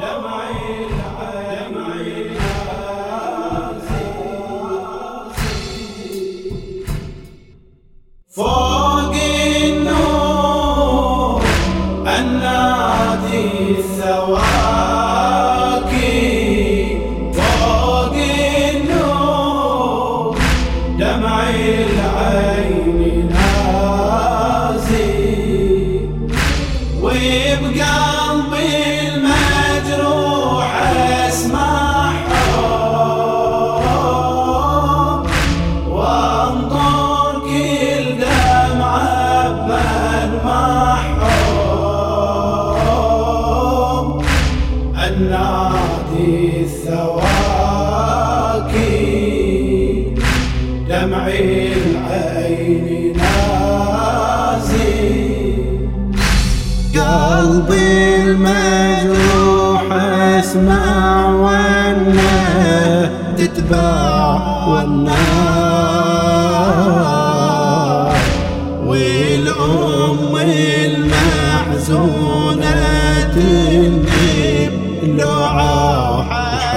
لمعي دمع العين. تتباع والنار. والأم المحزونة تندب لعاح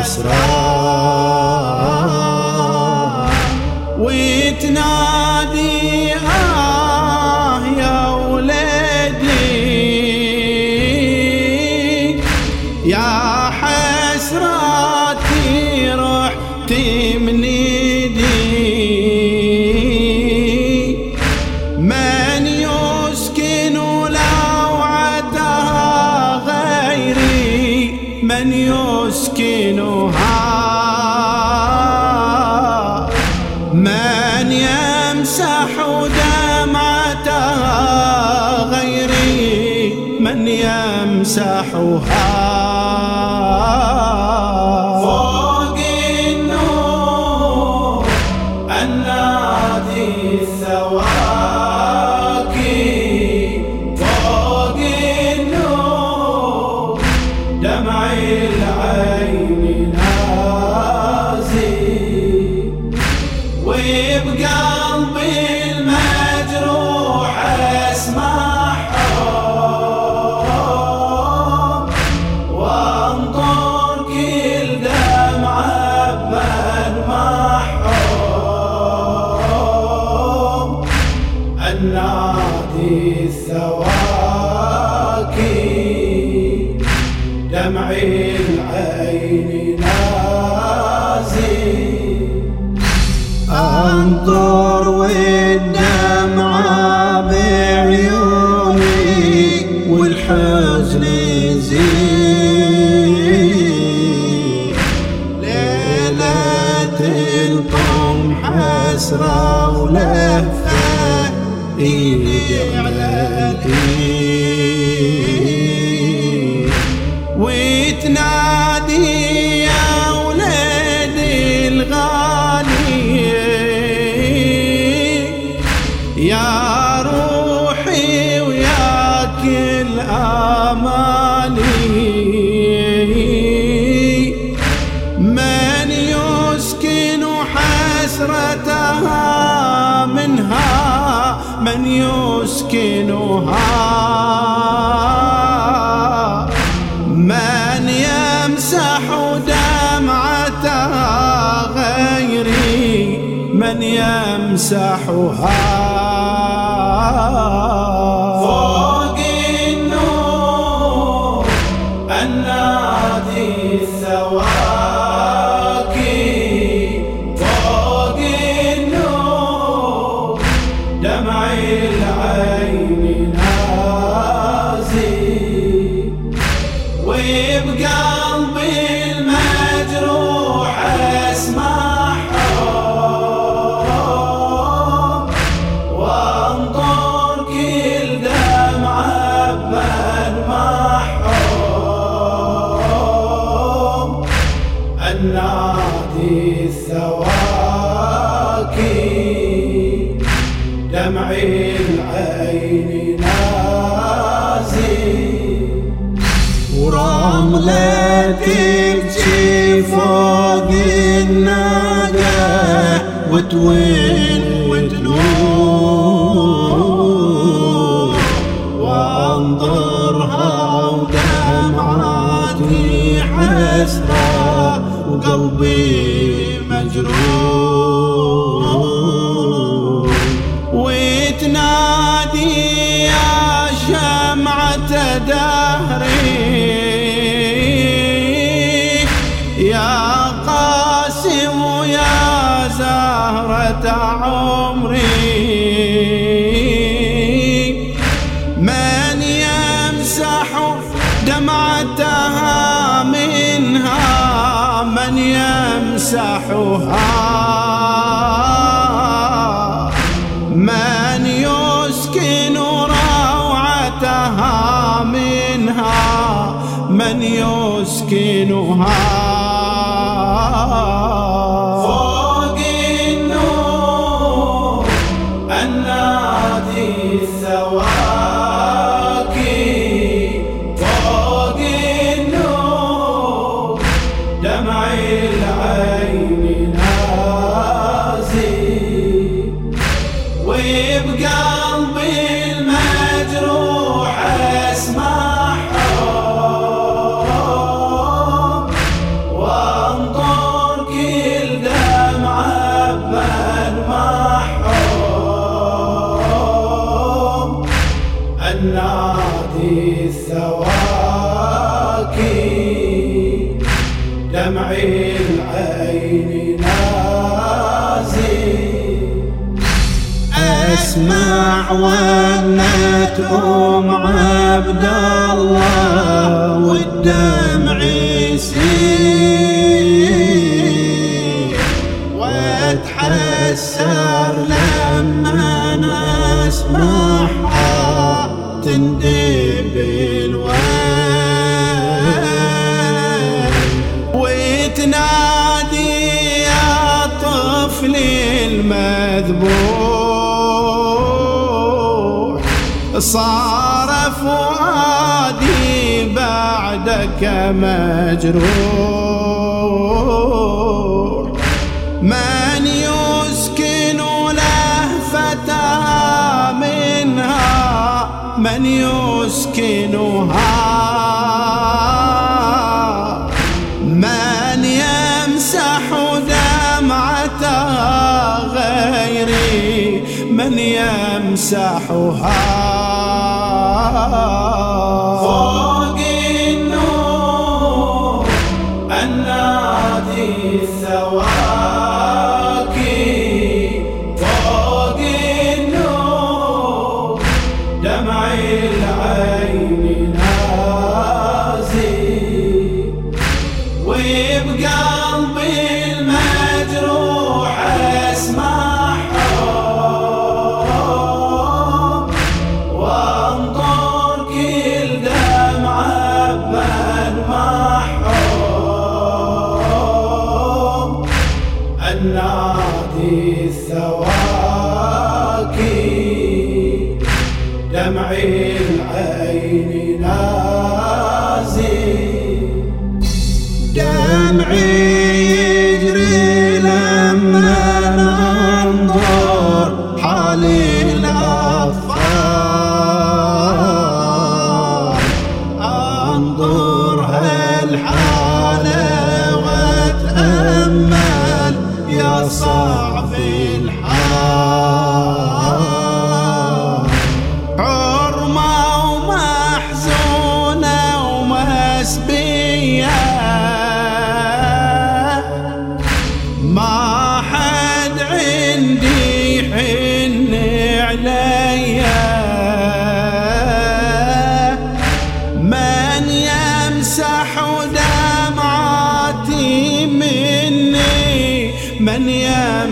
وحسرات يسكنها من يمسح دمعتها غيري من يمسحها فوق النور النادي الثواكي انظر والدمعة بعيوني والحزن يزيد. ليلة القوم حسرة ولهفة ايدي على يسكنها من يمسح دمعتها غيري من يمسحها. هواك دمعي العين نازل. ورملة تبكي فوق النادى وتويل يا قاسم يا زهرة عمري. من يمسح دمعتها منها من يمسحها. من يسكن روعتها منها من يسكنها. دمعة بلمحهم النادي الثواكي دمع العين نازل أسمع ونت ام عبد الله والدمع واتحسر لما أنا اسمعها تندب الويل وتنادي يا طفلي المذبوح. صار فؤادي بعدك مجروح. من من يسكنها من يمسح دمعتها غيري؟ من يمسحها العين نازل.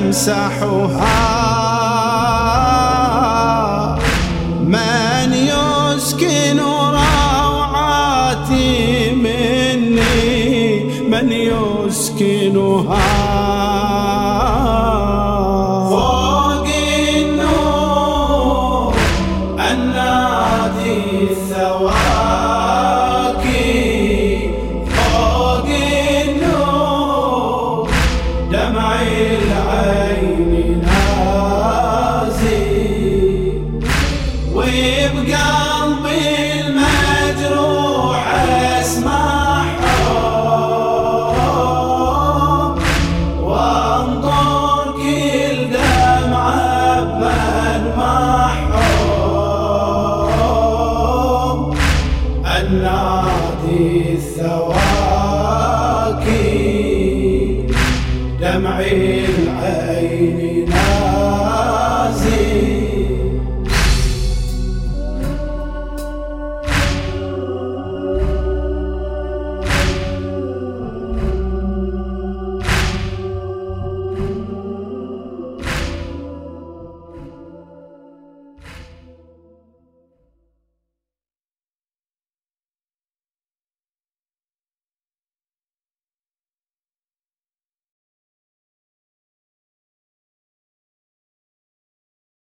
يمسحها. من يسكن روعاتي مني من يسكنها. now.